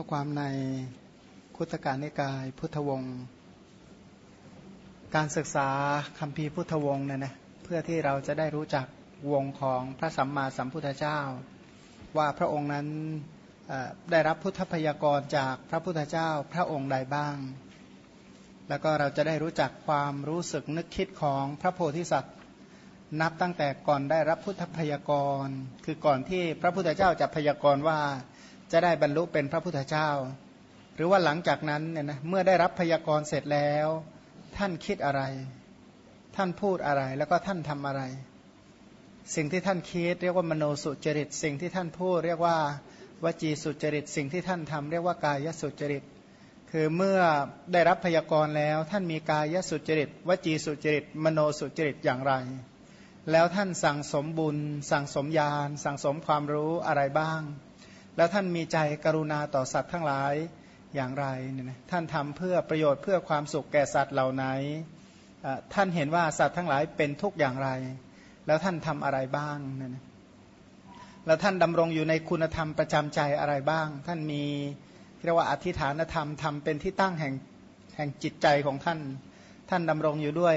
ข้อความในคุตการนิกาย พุทธวงศ์การศึกษาคำพีพุทธวงศ์เนี่ยนะเพื่อที่เราจะได้รู้จักวงของพระสัมมาสัมพุทธเจ้า ว่าพระองค์นั้นได้รับพุทธพยากรจากพระพุทธเจ้าพระองค์ใดบ้าง แล้วก็เราจะได้รู้จักความรู้สึกนึกคิดของพระโพธิสัตว์ นับตั้งแต่ก่อนได้รับพุทธพยากร คือก่อนที่พระพุทธเจ้าจะพยากรว่า จะได้บรรลุเป็นพระพุทธเจ้า หรือว่าหลังจากนั้นเนี่ยนะเมื่อได้รับพยากรณ์เสร็จแล้ว ท่านคิดอะไร ท่านพูดอะไรแล้วก็ท่านทำอะไร สิ่งที่ท่านคิดเรียกว่ามโนสุจริต สิ่งที่ท่านพูดเรียกว่าวจีสุจริต สิ่งที่ท่านทำเรียกว่ากายสุจริต คือเมื่อได้รับพยากรณ์แล้ว ท่านมีกายสุจริต วจีสุจริต มโนสุจริตอย่างไร แล้วท่านสั่งสมบุญ สั่งสมญาณสั่งสมความรู้อะไรบ้าง แล้วท่านมีใจกรุณาต่อสัตว์ทั้งหลายอย่างไรเนี่ยนะท่านทำเพื่อประโยชน์เพื่อความสุขแก่สัตว์เหล่าไหนท่านเห็นว่าสัตว์ทั้งหลายเป็นทุกข์อย่างไร แล้วท่านทำอะไรบ้างเนี่ยนะแล้วท่านดำรงอยู่ในคุณธรรมประจำใจอะไรบ้าง ท่านมีเรียกว่าอธิฐานธรรมทำเป็นที่ตั้งแห่งแห่งจิตใจของท่าน ท่านดำรงอยู่ด้วย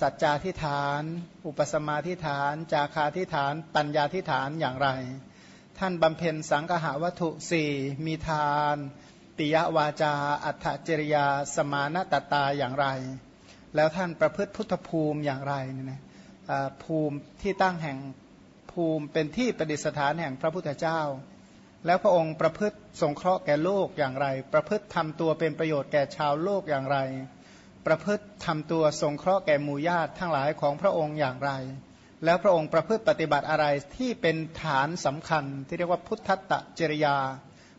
สัจจาธิฐาน อุปสมาธิฐาน จาคาธิฐาน ปัญญาธิฐานอย่างไร ท่านบำเพ็ญสังฆะวัตถุสี่มีทานปิยวาจา อัฏฐจริยา สมานตตาอย่างไร แล้วท่านประพฤติพุทธภูมิอย่างไรเนี่ยนะภูมิที่ตั้งแห่งภูมิเป็นที่ประดิษฐานแห่งพระพุทธเจ้า แล้วพระองค์ประพฤติสงเคราะห์แก่โลกอย่างไร ประพฤติทำตัวเป็นประโยชน์แก่ชาวโลกอย่างไร ประพฤติทำตัวสงเคราะห์แก่หมู่ญาติทั้งหลายของพระองค์อย่างไร แล้วพระองค์ประพฤติปฏิบัติอะไรที่เป็นฐานสำคัญ ที่เรียกว่าพุทธตะจริยา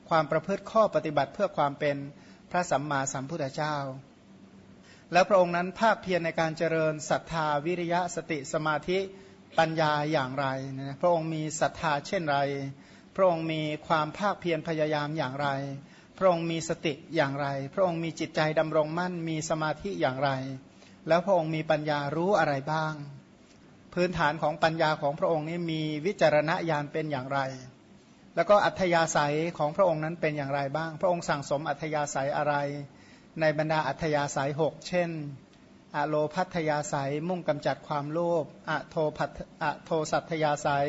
ความประพฤติข้อปฏิบัติเพื่อความเป็นพระสัมมาสัมพุทธเจ้า แล้วพระองค์นั้นภาคเพียรในการเจริญศรัทธาวิริยะสติสมาธิปัญญาอย่างไรนะพระองค์มีศรัทธาเช่นไร พระองค์มีความภาคเพียรพยายามอย่างไร พระองค์มีสติอย่างไร พระองค์มีจิตใจดำรงมั่นมีสมาธิอย่างไร แล้วพระองค์มีปัญญารู้อะไรบ้าง พื้นฐานของปัญญาของพระองค์นี้มีวิจารณญาณเป็นอย่างไร แล้วก็อัธยาศัยของพระองค์นั้นเป็นอย่างไรบ้าง พระองค์สั่งสมอัธยาศัยอะไร ในบรรดาอัธยาศัยหกเช่น อโลพัทยาศัยมุ่งกำจัดความโลภอโทพัทอโทสัทยาศัย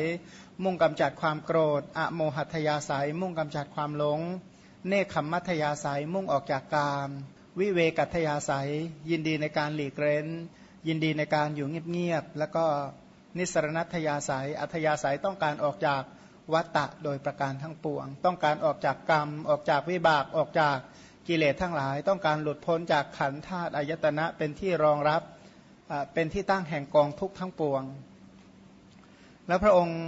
มุ่งกำจัดความโกรธ อโมหัตยาศัย มุ่งกำจัดความหลง เนคขมมัทยาศัยมุ่งออกจากกาม วิเวกัตยาศัย ยินดีในการหลีกเร้น ยินดีในการอยู่เงียบๆแล้วก็นิสรณัตยาศัย อัธยาศัยต้องการออกจากวัตตะโดยประการทั้งปวง ต้องการออกจากกรรม ออกจากวิบากออกจากกิเลสทั้งหลาย ต้องการหลุดพ้นจากขันธาตุอายตนะเป็นที่รองรับเป็นที่ตั้งแห่งกองทุกข์ทั้งปวง แล้วพระองค์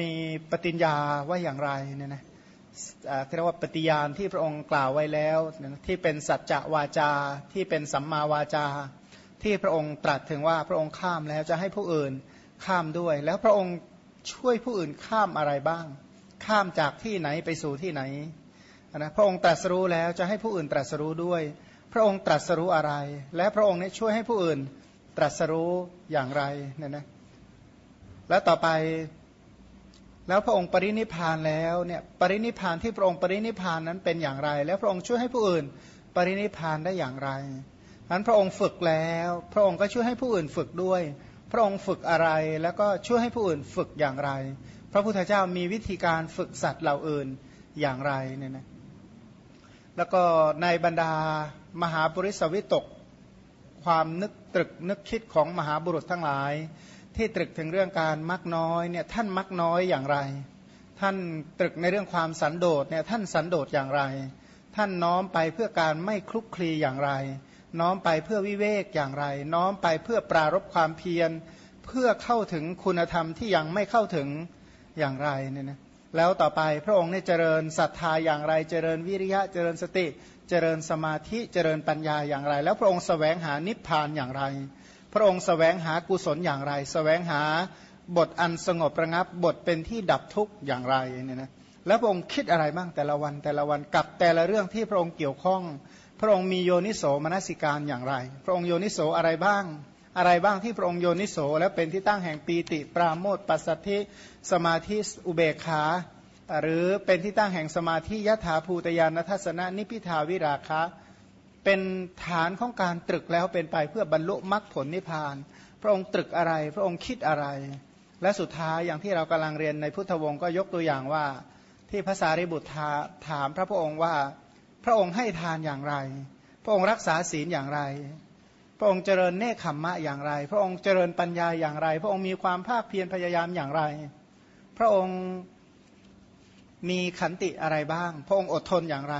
มีปฏิญญาว่าอย่างไรเนี่ยนะเรียกว่าปฏิญาณที่พระองค์กล่าวไว้แล้ว ที่เป็นสัจจะวาจาที่เป็นสัมมาวาจา ที่พระองค์ตรัสถึงว่าพระองค์ข้ามแล้วจะให้ผู้อื่นข้ามด้วย แล้วพระองค์ช่วยผู้อื่นข้ามอะไรบ้าง ข้ามจากที่ไหนไปสู่ที่ไหนนะพระองค์ตรัสรู้แล้วจะให้ผู้อื่นตรัสรู้ด้วย พระองค์ตรัสรู้อะไร และพระองค์นี้ช่วยให้ผู้อื่นตรัสรู้อย่างไรเนี่ยนะแล้วต่อไปแล้วพระองค์ปรินิพานแล้วเนี่ยปรินิพานที่พระองค์ปรินิพานนั้นเป็นอย่างไร แล้วพระองค์ช่วยให้ผู้อื่น ปรินิพานได้อย่างไร นั้นพระองค์ฝึกแล้ว พระองค์ก็ช่วยให้ผู้อื่นฝึกด้วย พระองค์ฝึกอะไรแล้วก็ช่วยให้ผู้อื่นฝึกอย่างไร พระพุทธเจ้ามีวิธีการฝึกสัตว์เหล่าอื่นอย่างไรเนี่ยนะแล้วก็ในบรรดามหาบุริสวิตก ความนึกตรึกนึกคิดของมหาบุรุษทั้งหลาย ที่ตรึกถึงเรื่องการมักน้อยเนี่ยท่านมักน้อยอย่างไร ท่านตรึกในเรื่องความสันโดษเนี่ยท่านสันโดษอย่างไร ท่านน้อมไปเพื่อการไม่คลุกคลีอย่างไร น้อมไปเพื่อวิเวกอย่างไร น้อมไปเพื่อปรารบความเพียร เพื่อเข้าถึงคุณธรรมที่ยังไม่เข้าถึงอย่างไรเนี่ยนะแล้วต่อไปพระองค์เนี่ยเจริญศรัทธาอย่างไร เจริญวิริยะ เจริญสติ เจริญสมาธิเจริญปัญญาอย่างไร แล้วพระองค์สแสวงหานิพพานอย่างไร พระองค์สแสวงหากุศลอย่างไรสแสวงหาบทอันสงบระงับบทเป็นที่ดับทุกข์อย่างไรเนี่ยนะแล้วพระองค์คิดอะไรบ้างแต่ละวันแต่ละวันกับแต่ละเรื่องที่พระองค์เกี่ยวข้อง พระองค์มีโยนิโสมนสิการอย่างไร พระองค์โยนิโสอะไรบ้าง อะไรบ้างที่พระองค์โยนิโส แล้วเป็นที่ตั้งแห่งปีติปราโมทปัสสัทธิสมาธิอุเบกขา หรือเป็นที่ตั้งแห่งสมาธิยถาภูตยานทัศนะนิพิทาวิราคะ เป็นฐานของการตรึกแล้วเป็นไปเพื่อบรรลุมรรคผลนิพพาน พระองค์ตรึกอะไร พระองค์คิดอะไร และสุดท้ายอย่างที่เรากำลังเรียนในพุทธวงศ์ก็ยกตัวอย่างว่า ที่ภาษาริบุตรถามพระพุทธองค์ว่า ระองค์ให้ทานอย่างไร พระองค์รักษาศีลอย่างไร พระองค์เจริญเนคขมมะอย่างไร พระองค์เจริญปัญญาอย่างไร พระองค์มีความภาคเพียรพยายามอย่างไร พระองค์มีขันติอะไรบ้าง พระองค์อดทนอย่างไร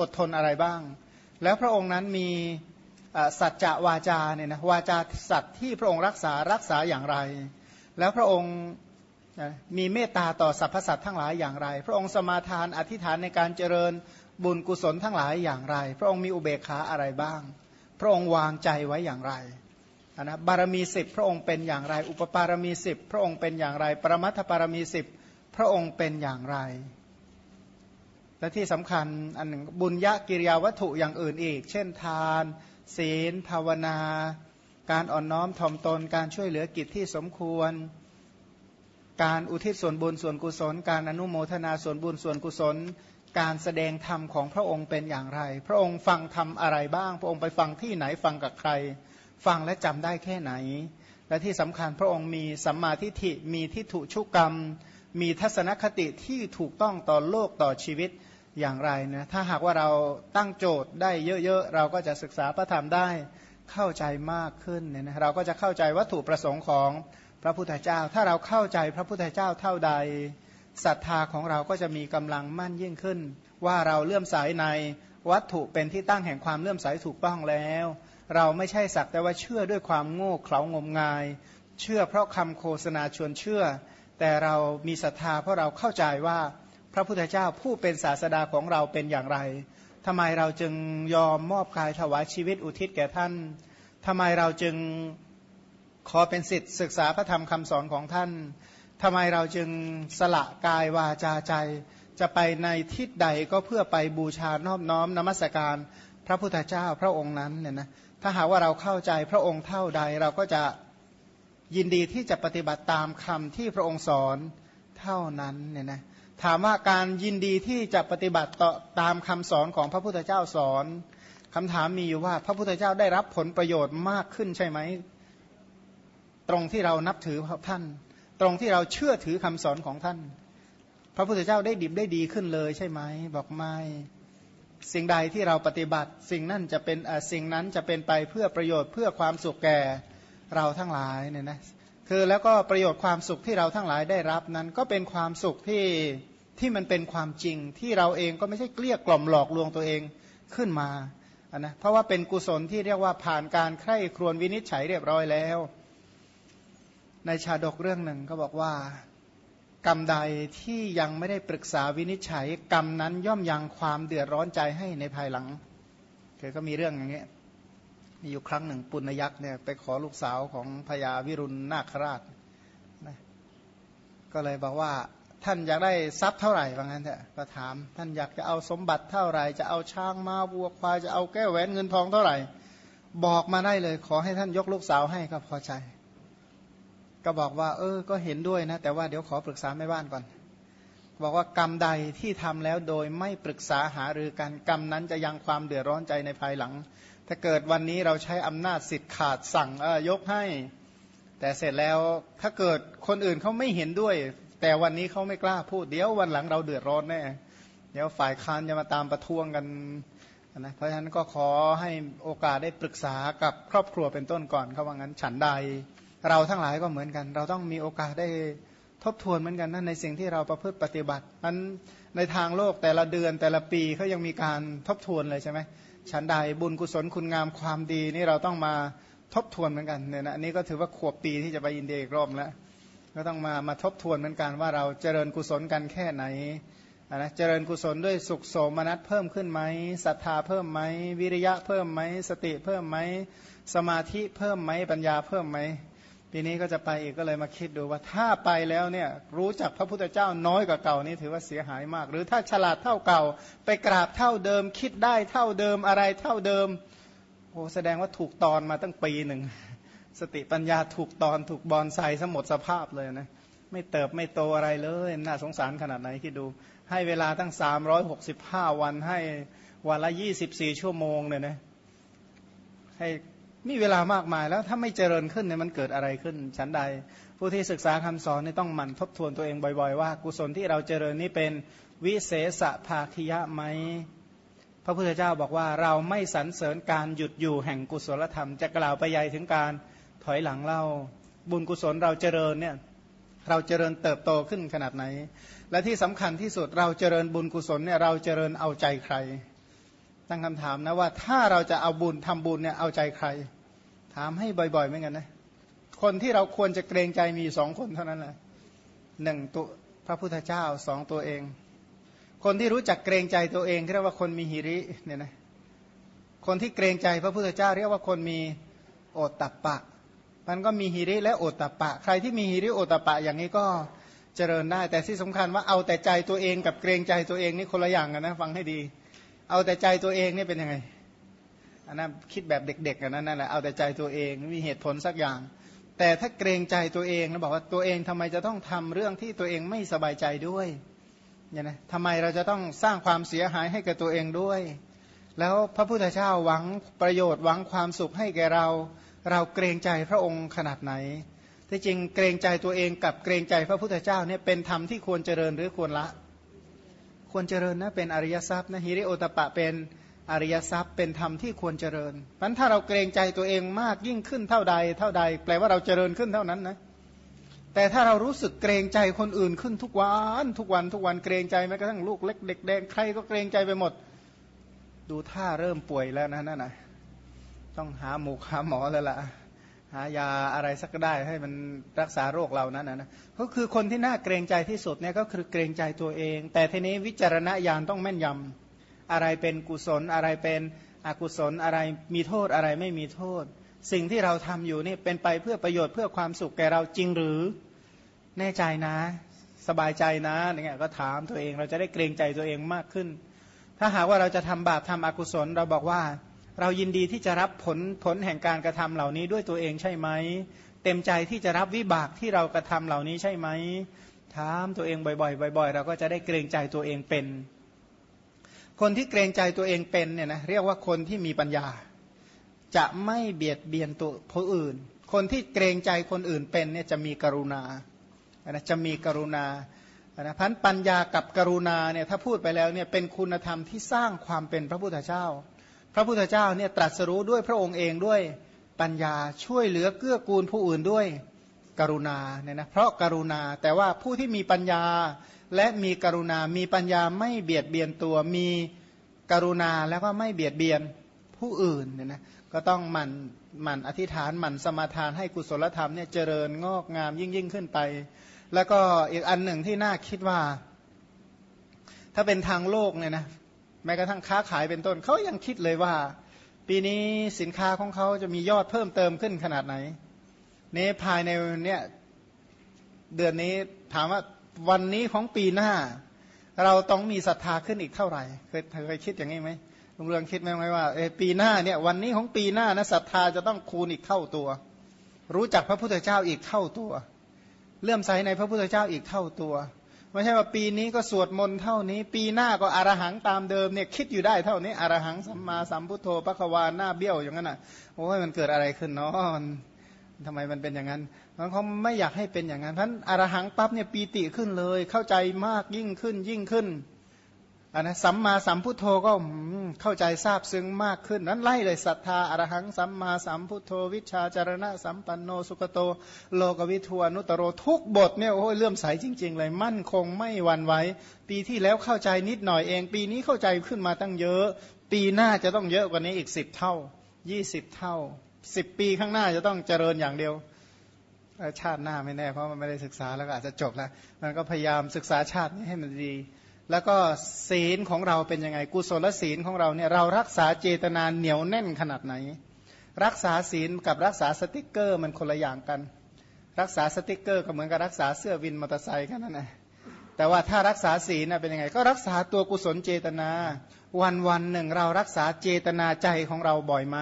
อดทนอะไรบ้าง แล้วพระองค์นั้นมีสัจจะวาจาเนี่ยนะวาจาสัตว์ที่พระองค์รักษารักษาอย่างไร แล้วพระองค์มีเมตตาต่อสรรพสัตว์ทั้งหลายอย่างไร พระองค์สมาทานอธิษฐานในการเจริญ บุญกุศลทั้งหลายอย่างไร พระองค์มีอุเบกขาอะไรบ้าง พระองค์วางใจไว้อย่างไรนะบารมีสิบพระองค์เป็นอย่างไร อุปปารมีสิบพระองค์เป็นอย่างไร ปรมัตถปารมีสิบพระองค์เป็นอย่างไร และที่สำคัญอันหนึ่งบุญญากิริยาวัตถุอย่างอื่นอีก เช่นทาน ศีล ภาวนา การอ่อนน้อมถ่อมตนการช่วยเหลือกิจที่สมควร การอุทิศส่วนบุญส่วนกุศล การอนุโมทนาส่วนบุญส่วนกุศล การแสดงธรรมของพระองค์เป็นอย่างไร พระองค์ฟังธรรมอะไรบ้าง พระองค์ไปฟังที่ไหนฟังกับใคร ฟังและจำได้แค่ไหน และที่สำคัญพระองค์มีสัมมาทิฏฐิมีทิฏฐุชุกรรม มีทัศนคติที่ถูกต้องต่อโลกต่อชีวิตอย่างไรนะถ้าหากว่าเราตั้งโจทย์ได้เยอะๆ เราก็จะศึกษาพระธรรมได้เข้าใจมากขึ้นเนี่ยนะเราก็จะเข้าใจวัตถุประสงค์ของพระพุทธเจ้า ถ้าเราเข้าใจพระพุทธเจ้าเท่าใด ศรัทธาของเราก็จะมีกำลังมั่นยิ่งขึ้น ว่าเราเลื่อมใสในวัตถุเป็นที่ตั้งแห่งความเลื่อมใสถูกต้องแล้ว เราไม่ใช่สักแต่ว่าเชื่อด้วยความโง่เขลางมงาย เชื่อเพราะคำโฆษณาชวนเชื่อ แต่เรามีศรัทธาเพราะเราเข้าใจว่าพระพุทธเจ้าผู้เป็นศาสดาของเราเป็นอย่างไรทำไมเราจึงยอมมอบกายถวายชีวิตอุทิศแก่ท่านทำไมเราจึงขอเป็นสิทธิศึกษาพระธรรมคำสอนของท่าน ทำไมเราจึงสละกายวาจาใจ จะไปในทิศใดก็เพื่อไปบูชานอบน้อมนมัสการพระพุทธเจ้าพระองค์นั้นเนี่ยนะถ้าหากว่าเราเข้าใจพระองค์เท่าใดเราก็จะยินดีที่จะปฏิบัติตามคำที่พระองค์สอนเท่านั้นเนี่ยนะถามว่าการยินดีที่จะปฏิบัติต่อตามคำสอนของพระพุทธเจ้าสอนคำถามมีอยู่ว่าพระพุทธเจ้าได้รับผลประโยชน์มากขึ้นใช่ไหม ตรงที่เรานับถือท่าน ตรงที่เราเชื่อถือคำสอนของท่าน พระพุทธเจ้าได้ดิบได้ดีขึ้นเลยใช่ไหมบอกไม่สิ่งใดที่เราปฏิบัติ สิ่งนั้นจะเป็นสิ่งนั้นจะเป็นไปเพื่อประโยชน์เพื่อความสุขแก่เราทั้งหลายเนี่ยนะคือแล้วก็ประโยชน์ความสุขที่เราทั้งหลายได้รับนั้น ก็เป็นความสุขที่ที่มันเป็นความจริงที่เราเองก็ไม่ใช่เกลี้ยกล่อมหลอกลวงตัวเองขึ้นมาะนะเพราะว่าเป็นกุศลที่เรียกว่าผ่านการใคร่ครวญวินิจฉัยเรียบร้อยแล้ว ในชาดกเรื่องหนึ่งก็บอกว่า กรรมใดที่ยังไม่ได้ปรึกษาวินิจฉัย กรรมนั้นย่อมยังความเดือดร้อนใจให้ในภายหลังเคยก็มีเรื่องอย่างเงี้ยมีอยู่ครั้งหนึ่งปุณยักษ์เนี่ยไปขอลูกสาวของพญาวิรุณนาคราชนะก็เลยบอกว่าท่านอยากได้ทรัพย์เท่าไหร่ว่างั้นเถอะก็ถาม ท่านอยากจะเอาสมบัติเท่าไหร่ จะเอาช้างมาวัวควายจะเอาแก้วแหวนเงินทองเท่าไหร่ บอกมาได้เลย ขอให้ท่านยกลูกสาวให้ก็พอใจ ก็บอกว่า เออ ก็เห็นด้วยนะ แต่ว่าเดี๋ยวขอปรึกษาแม่บ้านก่อน บอกว่ากรรมใดที่ทำแล้วโดยไม่ปรึกษาหารือกันกรรมนั้นจะยังความเดือดร้อนใจในภายหลัง ถ้าเกิดวันนี้เราใช้อำนาจสิทธิ์ขาดสั่งเออยกให้ แต่เสร็จแล้วถ้าเกิดคนอื่นเขาไม่เห็นด้วย แต่วันนี้เขาไม่กล้าพูดเดี๋ยววันหลังเราเดือดร้อนแน่เดี๋ยวฝ่ายค้านจะมาตามประท้วงกันนะเพราะฉะนั้นก็ขอให้โอกาสได้ปรึกษากับครอบครัวเป็นต้นก่อนเขาว่างั้นฉันใด เราทั้งหลายก็เหมือนกัน เราต้องมีโอกาสได้ทบทวนเหมือนกันนั่นในสิ่งที่เราประพฤติปฏิบัตินั้นในทางโลกแต่ละเดือนแต่ละปีเขายังมีการทบทวนเลยใช่ไหมฉันใดบุญกุศลคุณงามความดีนี่เราต้องมาทบทวนเหมือนกันเนี่ยนะอันนี้ก็ถือว่าขวบปีที่จะไปอินเดียอีกรอบแล้วก็ต้องมามาทบทวนเหมือนกันว่าเราเจริญกุศลกันแค่ไหนนะเจริญกุศลด้วยสุขโสมนัสเพิ่มขึ้นไหมศรัทธาเพิ่มไหมวิริยะเพิ่มไหมสติเพิ่มไหมสมาธิเพิ่มไหมปัญญาเพิ่มไหม ปีนี้ก็จะไปอีกก็เลยมาคิดดูว่าถ้าไปแล้วเนี่ยรู้จักพระพุทธเจ้าน้อยกว่าเก่านี่ถือว่าเสียหายมาก หรือถ้าฉลาดเท่าเก่า ไปกราบเท่าเดิม คิดได้เท่าเดิมอะไรเท่าเดิมโอ้แสดงว่าถูกตอนมาตั้งปีหนึ่งสติปัญญาถูกตอนถูกบอลใส่สมดสภาพเลยนะไม่เติบไม่โตอะไรเลยน่าสงสารขนาดไหนคิดดู ให้เวลาตั้ง 365 วันให้วันละ 24 ชั่วโมงเนี่ยนะให้ มีเวลามากมายแล้วถ้าไม่เจริญขึ้นเนี่ยมันเกิดอะไรขึ้นฉันใด ผู้ที่ศึกษาคำสอนเนี่ยต้องหมั่นทบทวนตัวเองบ่อย ๆ ว่ากุศลที่เราเจริญนี่เป็นวิเศษภาคิยะไหมพระพุทธเจ้าบอกว่าเราไม่สรรเสริญการหยุดอยู่แห่งกุศลธรรม จะกล่าวไปใหญ่ถึงการถอยหลังเล่า บุญกุศลเราเจริญเนี่ยเราเจริญเติบโตขึ้นขนาดไหน และที่สำคัญที่สุดเราเจริญบุญกุศลเนี่ยเราเจริญเอาใจใคร ตั้งคำถามนะว่าถ้าเราจะเอาบุญทำบุญเนี่ยเอาใจใครามให้บ่อยๆเหมือนกันนะ คนที่เราควรจะเกรงใจมีสองคนเท่านั้นแหละหนึ่งตัวพระพุทธเจ้าสองตัวเอง คนที่รู้จักเกรงใจตัวเองเรียกว่าคนมีหิริเนี่ยนะคนที่เกรงใจพระพุทธเจ้าเรียกว่าคนมีโอตตัปปะ มันก็มีหิริและโอตตะปะ ใครที่มีหิริโอตตะปะอย่างนี้ก็เจริญได้ แต่ที่สำคัญว่าเอาแต่ใจตัวเองกับเกรงใจตัวเองนี่คนละอย่างกันนะ ฟังให้ดี เอาแต่ใจตัวเองนี่เป็นยังไง อันนั้นคิดแบบเด็กๆกันนั่นแหละเอาแต่ใจตัวเองมีเหตุผลสักอย่าง แต่ถ้าเกรงใจตัวเองแล้วบอกว่าตัวเองทำไมจะต้องทำเรื่องที่ตัวเองไม่สบายใจด้วยเนี่ยนะทำไมเราจะต้องสร้างความเสียหายให้กับตัวเองด้วย แล้วพระพุทธเจ้าหวังประโยชน์หวังความสุขให้แก่เรา เราเกรงใจพระองค์ขนาดไหนที่จริงเกรงใจตัวเองกับเกรงใจพระพุทธเจ้าเนี่ยเป็นธรรมที่ควรเจริญหรือควรละ ควรเจริญนะเป็นอริยทรัพย์นะฮิริโอตปะเป็น อริยทรัพย์เป็นธรรมที่ควรเจริญมันถ้าเราเกรงใจตัวเองมากยิ่งขึ้นเท่าใด เท่าใด แปลว่าเราเจริญขึ้นเท่านั้นนะแต่ถ้าเรารู้สึกเกรงใจคนอื่นขึ้นทุกวันทุกวันทุกวันเกรงใจแม้กระทั่งลูกเล็กเด็กแดงใครก็เกรงใจไปหมด ดูท่าเริ่มป่วยแล้วนะนั่นนะต้องหาหมูหาหมอแล้วล่ะหายาอะไรสักได้ให้มันรักษาโรคเรานั้นนะก็คือคนที่น่าเกรงใจที่สุดเนี่ยก็คือเกรงใจตัวเอง แต่ทีนี้วิจารณญาณต้องแม่นยำ อะไรเป็นกุศลอะไรเป็นอกุศลอะไรมีโทษอะไรไม่มีโทษ สิ่งที่เราทำอยู่นี่เป็นไปเพื่อประโยชน์เพื่อความสุขแก่เราจริงหรือแน่ใจนะ สบายใจนะอย่างเงี้ยก็ถามตัวเองเราจะได้เกรงใจตัวเองมากขึ้น ถ้าหากว่าเราจะทำบาปทำอกุศล เราบอกว่า เรายินดีที่จะรับผลผลแห่งการกระทำเหล่านี้ด้วยตัวเองใช่ไหมเต็มใจที่จะรับวิบากที่เรากระทำเหล่านี้ใช่ไหมถามตัวเองบ่อยๆบ่อย ๆ เราก็จะได้เกรงใจตัวเองเป็น คนที่เกรงใจตัวเองเป็นเนี่ยนะเรียกว่าคนที่มีปัญญา จะไม่เบียดเบียนตัวผู้อื่น คนที่เกรงใจคนอื่นเป็นเนี่ยจะมีกรุณานะจะมีกรุณานะพันปัญญากับกรุณาเนี่ยถ้าพูดไปแล้วเนี่ยเป็นคุณธรรมที่สร้างความเป็นพระพุทธเจ้า พระพุทธเจ้าเนี่ยตรัสรู้ด้วยพระองค์เองด้วยปัญญาช่วยเหลือเกื้อกูลผู้อื่นด้วยกรุณาเนี่ยนะเพราะกรุณาแต่ว่าผู้ที่มีปัญญา และมีกรุณา มีปัญญาไม่เบียดเบียนตัว มีกรุณาแล้วก็ไม่เบียดเบียนผู้อื่นเนี่ยนะก็ต้องหมั่นหมั่นอธิษฐานหมั่นสมาทานให้กุศลธรรมเนี่ยเจริญงอกงามยิ่งยิ่งขึ้นไป แล้วก็อีกอันหนึ่งที่น่าคิดว่า ถ้าเป็นทางโลกเนี่ยนะแม้กระทั่งค้าขายเป็นต้นเขายังคิดเลยว่า ปีนี้สินค้าของเขาจะมียอดเพิ่มเติมขึ้นขนาดไหนนี้ภายในเนี่ยเดือนนี้ถามว่า วันนี้ของปีหน้า เราต้องมีศรัทธาขึ้นอีกเท่าไหร่เคยเคยคิดอย่างนี้ไหมลุงเรืองคิดไหมว่าเอปีหน้าเนี่ยวันนี้ของปีหน้านะศรัทธาจะต้องคูณอีกเท่าตัว รู้จักพระพุทธเจ้าอีกเท่าตัวเลื่อมใสในพระพุทธเจ้าอีกเท่าตัวไม่ใช่ว่าปีนี้ก็สวดมนต์เท่านี้ ปีหน้าก็อรหังตามเดิมเนี่ยคิดอยู่ได้เท่านี้อรหังสัมมาสัมพุทโธปะควาหน้าเบี้ยวอย่างนั้นอะโอ้ยมันเกิดอะไรขึ้นเนาะ ทำไมมันเป็นอย่างนั้นมันเขาไม่อยากให้เป็นอย่างนั้นเพราะอรหังปั๊บเนี่ยปีติขึ้นเลย เข้าใจมากยิ่งขึ้นยิ่งขึ้นอันนะสัมมาสัมพุทโธก็เข้าใจทราบซึ้งมากขึ้น นั้นไล่เลยศรัทธาอรหังสัมมาสัมพุทโธ วิชาจารณะสัมปันโนสุขโต โลกวิทวานุตโรทุกบทเนี่ยโอ้ยเลื่อมใสจริง ๆ เลยมั่นคงไม่หวั่นไหวปีที่แล้วเข้าใจนิดหน่อยเอง ปีนี้เข้าใจขึ้นมาตั้งเยอะ ปีหน้าจะต้องเยอะกว่านี้อีกสิบเท่ายี่สิบเท่า สิบปีข้างหน้าจะต้องเจริญอย่างเดียว ชาติหน้าไม่แน่เพราะมันไม่ได้ศึกษาแล้วก็อาจจะจบแล้วมันก็พยายามศึกษาชาตินี้ให้มันดี แล้วก็ศีลของเราเป็นยังไงกุศลศีลของเราเนี่ยเรารักษาเจตนาเหนียวแน่นขนาดไหน รักษาศีลกับรักษาสติกเกอร์มันคนละอย่างกัน รักษาสติกเกอร์ก็เหมือนกับรักษาเสื้อวินมอเตอร์ไซค์กันนั่นแหละแต่ว่าถ้ารักษาศีลเป็นยังไง ก็รักษาตัวกุศลเจตนา วันวันหนึ่งเรารักษาเจตนาใจของเราบ่อยไหม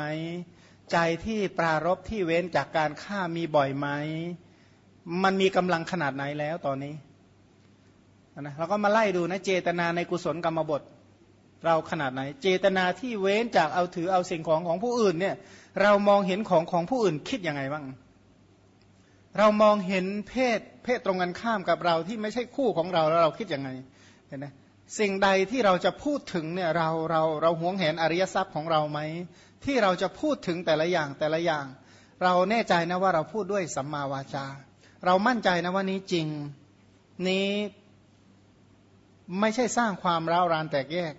ใจที่ปรารบที่เว้นจากการฆ่ามีบ่อยไหม มันมีกำลังขนาดไหนแล้วตอนนี้นะเราก็มาไล่ดูนะเจตนาในกุศลกรรมบท เราขนาดไหน เจตนาที่เว้นจากเอาถือเอาสิ่งของของผู้อื่นเนี่ยเรามองเห็นของของผู้อื่นคิดยังไงบ้าง เรามองเห็นเพศเพศตรงกันข้ามกับเราที่ไม่ใช่คู่ของเราแล้วเราคิดยังไงเห็นไหมสิ่งใดที่เราจะพูดถึงเนี่ยเราเราเราหวงเห็นอริยทรัพย์ของเราไหม ที่เราจะพูดถึงแต่ละอย่างแต่ละอย่าง เราแน่ใจนะว่าเราพูดด้วยสัมมาวาจา เรามั่นใจนะว่านี้จริงนี้ไม่ใช่สร้างความร้าวรานแตกแยก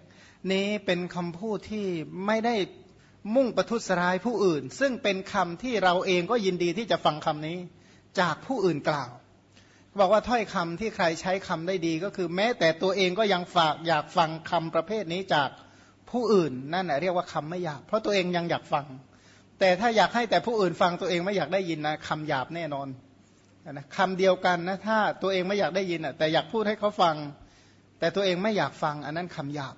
นี้เป็นคำพูดที่ไม่ได้มุ่งประทุษร้ายผู้อื่น ซึ่งเป็นคำที่เราเองก็ยินดีที่จะฟังคำนี้จากผู้อื่นกล่าวบอกว่าถ้อยคำที่ใครใช้คำได้ดีก็คือ แม้แต่ตัวเองก็ยังฝากอยากฟังคำประเภทนี้จาก ผู้อื่นนั่นแหละเรียกว่าคำไม่หยาบ เพราะตัวเองยังอยากฟัง แต่ถ้าอยากให้แต่ผู้อื่นฟังตัวเองไม่อยากได้ยินนะคำหยาบแน่นอนนะคำเดียวกันนะถ้าตัวเองไม่อยากได้ยินอะแต่อยากพูดให้เขาฟัง แต่ตัวเองไม่อยากฟัง อันนั้นคำหยาบ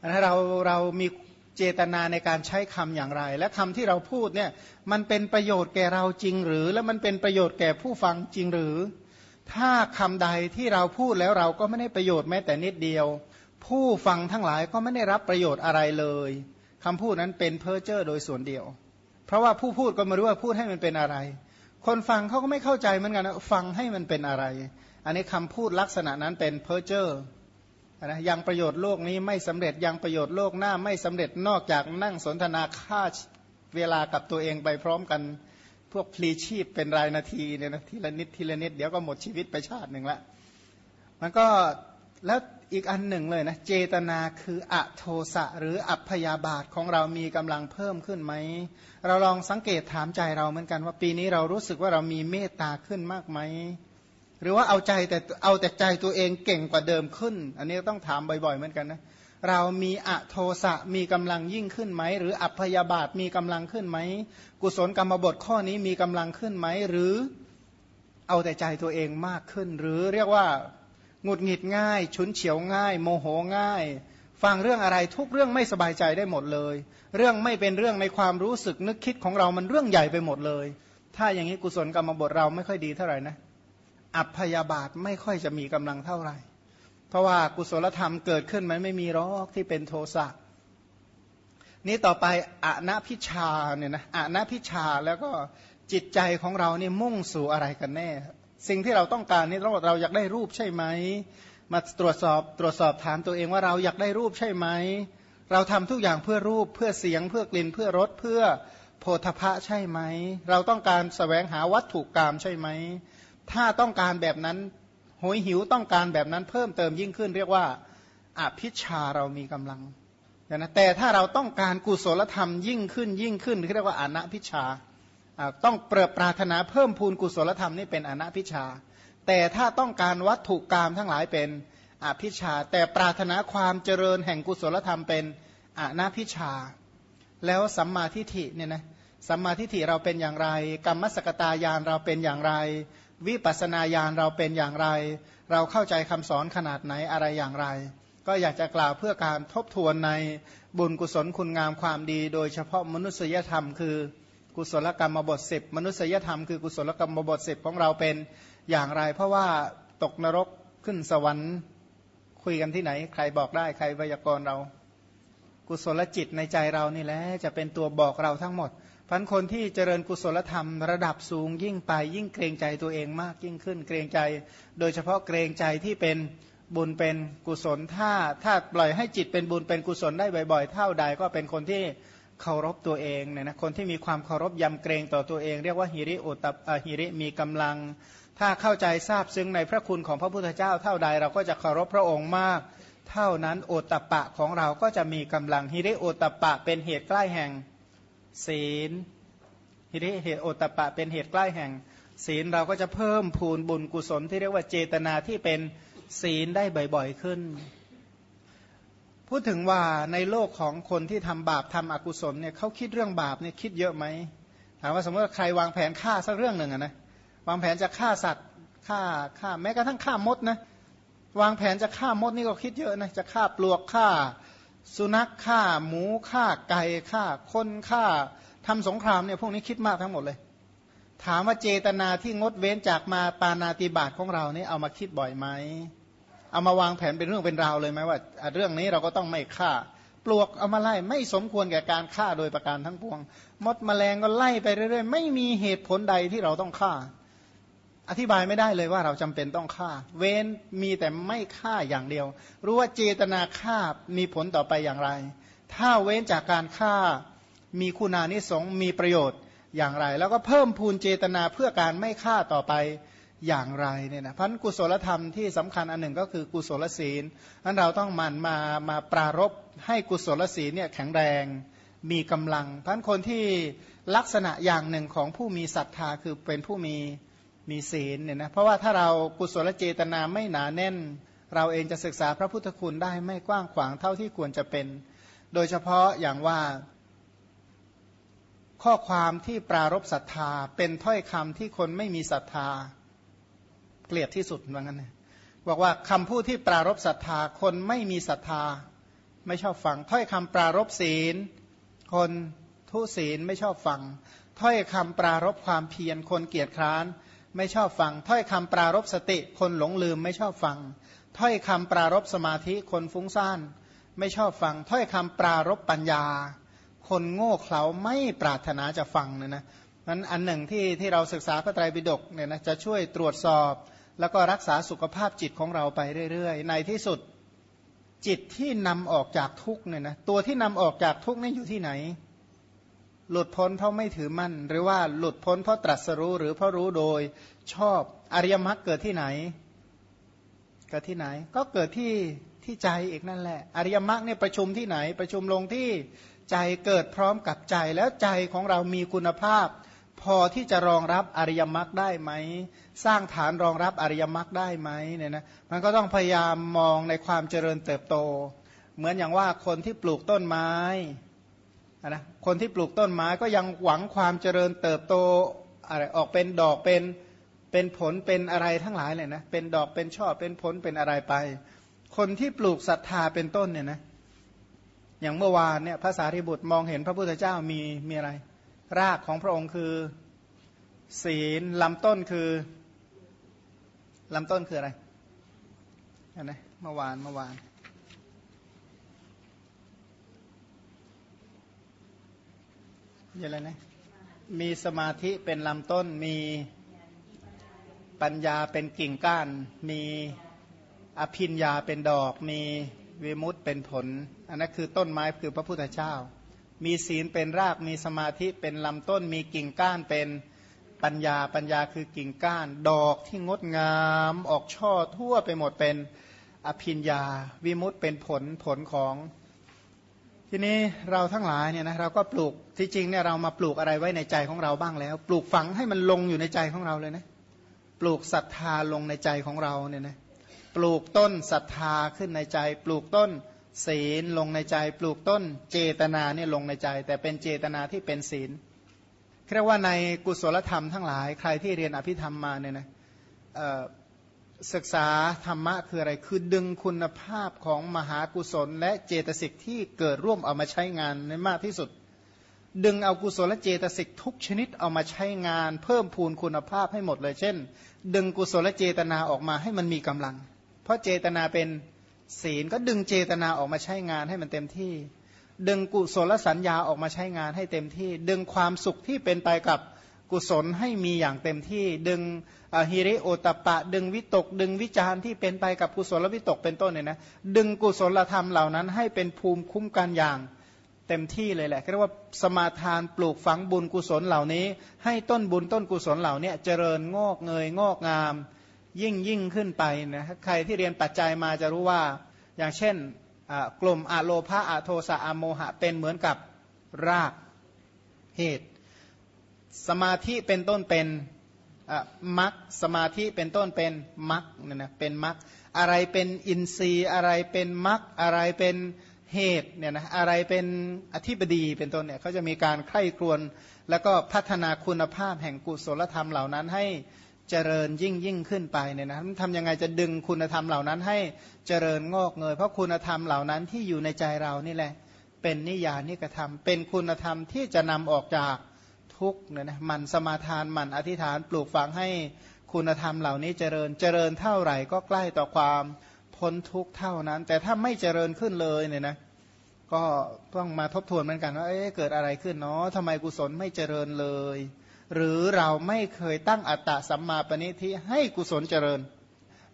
อันนั้นเราเรามีเจตนาในการใช้คำอย่างไร และคำที่เราพูดเนี่ยมันเป็นประโยชน์แก่เราจริงหรือ และมันเป็นประโยชน์แก่ผู้ฟังจริงหรือ ถ้าคำใดที่เราพูดแล้วเราก็ไม่ได้ประโยชน์แม้แต่นิดเดียว ผู้ฟังทั้งหลายก็ไม่ได้รับประโยชน์อะไรเลยคำพูดนั้นเป็นเพ้อเจ้อโดยส่วนเดียว เพราะว่าผู้พูดก็ไม่รู้ว่าพูดให้มันเป็นอะไร คนฟังเขาก็ไม่เข้าใจเหมือนกันฟังให้มันเป็นอะไร อันนี้คำพูดลักษณะนั้นเป็นเพ้อเจ้อนะยังประโยชน์โลกนี้ไม่สำเร็จยังประโยชน์โลกหน้าไม่สำเร็จนอกจากนั่งสนทนาค่าเวลากับตัวเองไปพร้อมกันพวกพลีชีพเป็นรายนาทีเนี่ยนะทีละนิดทีละนิดเดี๋ยวก็หมดชีวิตไปชาติหนึ่งละมันก็แล้ว อีกอันหนึ่งเลยนะเจตนาคืออโทสะหรืออัพยาบาทของเรามีกำลังเพิ่มขึ้นไหม เราลองสังเกตถามใจเราเหมือนกันว่าปีนี้เรารู้สึกว่าเรามีเมตตาขึ้นมากไหม หรือว่าเอาใจแต่เอาแต่ใจตัวเองเก่งกว่าเดิมขึ้น อันนี้ต้องถามบ่อยๆเหมือนกันนะเรามีอโทสะมีกำลังยิ่งขึ้นไหม หรืออัพยาบาทมีกำลังขึ้นไหม กุศลกรรมบทข้อนี้มีกำลังขึ้นไหม หรือเอาแต่ใจตัวเองมากขึ้น หรือเรียกว่า หงุดหงิดง่าย ฉุนเฉียวง่าย โมโหง่าย ฟังเรื่องอะไรทุกเรื่องไม่สบายใจได้หมดเลย เรื่องไม่เป็นเรื่องในความรู้สึกนึกคิดของเรามันเรื่องใหญ่ไปหมดเลย ถ้าอย่างนี้กุศลกรรมบทเราไม่ค่อยดีเท่าไหร่นะอัพยาบาทไม่ค่อยจะมีกำลังเท่าไหร่ เพราะว่ากุศลธรรมเกิดขึ้นมันไม่มีรอกที่เป็นโทสะนี่ต่อไปอะนพิชาเนี่ยนะอะนพิชาแล้วก็จิตใจของเราเนี่ยมุ่งสู่อะไรกันแน่ สิ่งที่เราต้องการนี่เราเราอยากได้รูปใช่ไหม มาตรวจสอบตรวจสอบถามตัวเองว่าเราอยากได้รูปใช่ไหม เราทำทุกอย่างเพื่อรูปเพื่อเสียง เพื่อกลิ่นเพื่อรสเพื่อโพธพะใช่ไหม เราต้องการสแสวงหาวัตถุกรรมใช่ไหม ถ้าต้องการแบบนั้นหอยหิวต้องการแบบนั้นเพิ่มเติมยิ่งขึ้น เรียกว่าอภิชาเรามีกำลังนะแต่ถ้าเราต้องการกุศลธรรมยิ่งขึ้นยิ่งขึ้นเรียกว่าอนัพิชา ต้องเปิดปรารถนาเพิ่มพูนกุศลธรรมนี่เป็นอนัพิชา แต่ถ้าต้องการวัตถุกรรมทั้งหลายเป็นอภิชา แต่ปรารถนาความเจริญแห่งกุศลธรรมเป็นอนัพิชา แล้วสัมมาทิฏฐิเนี่ยนะสัมมาทิฏฐิเราเป็นอย่างไร กรรมสกตายานเราเป็นอย่างไร วิปัสนาญาณเราเป็นอย่างไร เราเข้าใจคำสอนขนาดไหนอะไรอย่างไร ก็อยากจะกล่าวเพื่อการทบทวนในบุญกุศลคุณงามความดี โดยเฉพาะมนุษยธรรมคือ กุศลกรรมบทสิบมนุษยธรรมคือกุศลกรรมบทสิบของเราเป็นอย่างไร เพราะว่าตกนรกขึ้นสวรรค์คุยกันที่ไหน ใครบอกได้ใครวยากรณ์เรา กุศลจิตในใจเรานี่แหละจะเป็นตัวบอกเราทั้งหมดพันคนที่เจริญกุศลธรรมระดับสูงยิ่งไปยิ่งเกรงใจตัวเองมากยิ่งขึ้นเกรงใจ โดยเฉพาะเกรงใจที่เป็นบุญเป็นกุศลถ้าถ้าปล่อยให้จิตเป็นบุญเป็นกุศลได้บ่อย ๆ เท่าใดก็เป็นคนที่ เคารพตัวเองเนี่ยนะคนที่มีความเคารพยำเกรงต่อตัวเอง เรียกว่าฮิริโอตับฮิริมีกำลัง ถ้าเข้าใจทราบซึ้งในพระคุณของพระพุทธเจ้า เท่าใดเราก็จะเคารพพระองค์มาก เท่านั้นโอตปะของเราก็จะมีกำลังฮิริโอตปะเป็นเหตุใกล้แห่งศีลฮิริเหตุโอตปะเป็นเหตุใกล้แห่ง ศีลเราก็จะเพิ่มพูนบุญกุศลที่เรียกว่าเจตนาที่เป็นศีลได้บ่อยๆขึ้น พูดถึงว่าในโลกของคนที่ทำบาปทำอกุศลเนี่ยเขาคิดเรื่องบาปเนี่ยคิดเยอะไหมถามว่าสมมติว่าใครวางแผนฆ่าสักเรื่องหนึ่งนะวางแผนจะฆ่าสัตว์ฆ่าฆ่าแม้กระทั่งฆ่ามดนะวางแผนจะฆ่ามดนี่ก็คิดเยอะนะจะฆ่าปลวกฆ่า สุนัขฆ่าหมูฆ่าไก่ฆ่าคนฆ่าทำสงครามเนี่ยพวกนี้คิดมากทั้งหมดเลย ถามว่าเจตนาที่งดเว้นจากมาปานาติบาตของเราเนี่ยเอามาคิดบ่อยไหม เอามาวางแผนเป็นเรื่องเป็นราวเลยไหมว่า เรื่องนี้เราก็ต้องไม่ฆ่า ปลวกเอามาไล่ไม่สมควรแก่การฆ่าโดยประการทั้งปวง มดมแมลงก็ไล่ไปเรื่อยๆ ไม่มีเหตุผลใดที่เราต้องฆ่า อธิบายไม่ได้เลยว่าเราจำเป็นต้องฆ่า เว้นมีแต่ไม่ฆ่าอย่างเดียว รู้ว่าเจตนาฆ่ามีผลต่อไปอย่างไร ถ้าเว้นจากการฆ่ามีคุณานิสงมีประโยชน์อย่างไร แล้วก็เพิ่มพูนเจตนาเพื่อการไม่ฆ่าต่อไป อย่างไรเนี่ยนะพันกุศลธรรมที่สำคัญอันหนึ่งก็คือกุศลศีลนั้นเราต้องมันมามาปรารบให้กุศลศีลเนี่ยแข็งแรงมีกำลังพันคนที่ลักษณะอย่างหนึ่งของผู้มีศรัทธาคือเป็นผู้มีมีศีลเนี่ยนะเพราะว่าถ้าเรากุศลเจตนาไม่หนาแน่น เราเองจะศึกษาพระพุทธคุณได้ไม่กว้างขวางเท่าที่ควรจะเป็น โดยเฉพาะอย่างว่าข้อความที่ปรารบศรัทธาเป็นถ้อยคำที่คนไม่มีศรัทธา เกลียดที่สุดว่างั้นนะบอกว่าคำพูดที่ปรารบศรัทธาคนไม่มีศรัทธาไม่ชอบฟัง ถ้อยคำปรารบศีล คนทุศีลไม่ชอบฟัง ถ้อยคำปรารบความเพียรคนเกียจคร้านไม่ชอบฟัง ถ้อยคำปรารบสติ คนหลงลืมไม่ชอบฟัง ถ้อยคำปรารบสมาธิคนฟุ้งซ่านไม่ชอบฟัง ถ้อยคำปรารบปัญญา คนโง่เขลาไม่ปรารถนาจะฟังเนี่ยนะนั้นอันหนึ่งที่ที่เราศึกษาพระไตรปิฎกเนี่ยนะจะช่วยตรวจสอบ แล้วก็รักษาสุขภาพจิตของเราไปเรื่อยๆ ในที่สุดจิตที่นำออกจากทุกเนี่ยนะตัวที่นำออกจากทุกนี่อยู่ที่ไหน หลุดพ้นเพราะไม่ถือมั่น หรือว่าหลุดพ้นเพราะตรัสรู้หรือเพราะรู้โดยชอบอริยมรรคเกิดที่ไหน เกิดที่ไหน ก็เกิดที่ที่ใจเอกนั่นแหละ อริยมรรคเนี่ยประชุมที่ไหน ประชุมลงที่ใจเกิดพร้อมกับใจแล้วใจของเรามีคุณภาพ พอที่จะรองรับอริยมรรคได้ไหม สร้างฐานรองรับอริยมรรคได้ไหมเนี่ยนะมันก็ต้องพยายามมองในความเจริญเติบโต เหมือนอย่างว่าคนที่ปลูกต้นไม้นะคนที่ปลูกต้นไม้ก็ยังหวังความเจริญเติบโตอะไรออกเป็นดอกเป็นเป็นผลเป็นอะไรทั้งหลายเลยนะเป็นดอกเป็นช่อเป็นผลเป็นอะไรไป คนที่ปลูกศรัทธาเป็นต้นเนี่ยนะอย่างเมื่อวานเนี่ยภาษาริบุตรมองเห็นพระพุทธเจ้ามีมีอะไร รากของพระองค์คือ ศีลลำต้นคือลำต้นคืออะไรอันนะเมื่อวานเมื่อวานยังอะไรนะมีสมาธิเป็นลำต้นมีปัญญาเป็นกิ่งก้าน มีอภิญญาเป็นดอก มีวิมุตเป็นผล อันนั้นคือต้นไม้คือพระพุทธเจ้า มีศีลเป็นรากมีสมาธิเป็นลำต้น มีกิ่งก้านเป็นปัญญาปัญญาคือกิ่งก้าน ดอกที่งดงามออกช่อทั่วไปหมดเป็นอภิญญา วิมุตเป็นผลผลของ ทีนี้เราทั้งหลายเนี่ยนะเราก็ปลูกที่จริงเนี่ยเรามาปลูกอะไรไว้ในใจของเราบ้างแล้ว ปลูกฝังให้มันลงอยู่ในใจของเราเลยนะปลูกศรัทธาลงในใจของเราเนี่ยนะปลูกต้นศรัทธาขึ้นในใจ ปลูกต้น ศีลลงในใจปลูกต้นเจตนาเนี่ยลงในใจ แต่เป็นเจตนาที่เป็นศีลเรียกว่าในกุศลธรรมทั้งหลายใครที่เรียนอภิธรรมมาเนี่ยนะศึกษาธรรมะคืออะไรคือดึงคุณภาพของมหากุศล และเจตสิกที่เกิดร่วมเอามาใช้งานในมากที่สุด ดึงเอากุศลและเจตสิกทุกชนิดเอามาใช้งาน เพิ่มพูนคุณภาพให้หมดเลย เช่น ดึงกุศลและเจตนาออกมาให้มันมีกำลัง เพราะเจตนาเป็น ศีลก็ดึงเจตนาออกมาใช้งานให้มันเต็มที่ ดึงกุศลสัญญาออกมาใช้งานให้เต็มที่ ดึงความสุขที่เป็นไปกับกุศลให้มีอย่างเต็มที่ ดึงฮิริโอตปะ ดึงวิตก ดึงวิจารณ์ที่เป็นไปกับกุศลวิตกเป็นต้นเนี่ยนะดึงกุศลธรรมเหล่านั้นให้เป็นภูมิคุ้มกันอย่างเต็มที่เลยแหละเรียกว่าสมาทานปลูกฝังบุญกุศลเหล่านี้ ให้ต้นบุญต้นกุศลเหล่านี้เจริญงอกเงยงอกงาม ยิ่งยิ่งขึ้นไปนะใครที่เรียนปัจจัยมาจะรู้ว่าอย่างเช่นกลุ่มอะโลภะอะโทสะอะโมหะเป็นเหมือนกับรากเหตุ สมาธิเป็นต้นเป็นมักสมาธิเป็นต้นเป็นมักเนี่ยนะเป็นมักอะไรเป็นอินทรีย์อะไรเป็นมักอะไรเป็นเหตุเนี่ยนะอะไรเป็นอธิบดีเป็นต้นเนี่ยเขาจะมีการใคร่ครวญแล้วก็พัฒนาคุณภาพแห่งกุศลธรรมเหล่านั้นให้ เจริญยิ่งยิ่งขึ้นไปเนี่ยนะทำยังไงจะดึงคุณธรรมเหล่านั้นให้เจริญงอกเงย เพราะคุณธรรมเหล่านั้นที่อยู่ในใจเรานี่แหละ เป็นนิยานิกระทำเป็นคุณธรรมที่จะนำออกจากทุกเนี่ยนะมันสมาทานมันอธิษฐานปลูกฝังให้คุณธรรมเหล่านี้เจริญเจริญเท่าไหร่ก็ใกล้ต่อความพ้นทุกเท่านั้น แต่ถ้าไม่เจริญขึ้นเลยเนี่ยนะก็ต้องมาทบทวนเหมือนกันว่าเอ๊ะเกิดอะไรขึ้นเนาะทำไมกุศลไม่เจริญเลย หรือเราไม่เคยตั้งอัตตะสัมมาปณิทิให้กุศลเจริญ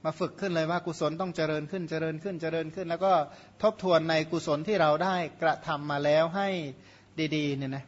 มาฝึกขึ้นเลยว่ากุศลต้องเจริญขึ้นเจริญขึ้นเจริญขึ้น แล้วก็ทบทวนในกุศลที่เราได้กระทำมาแล้วให้ดีๆเนี่ยนะ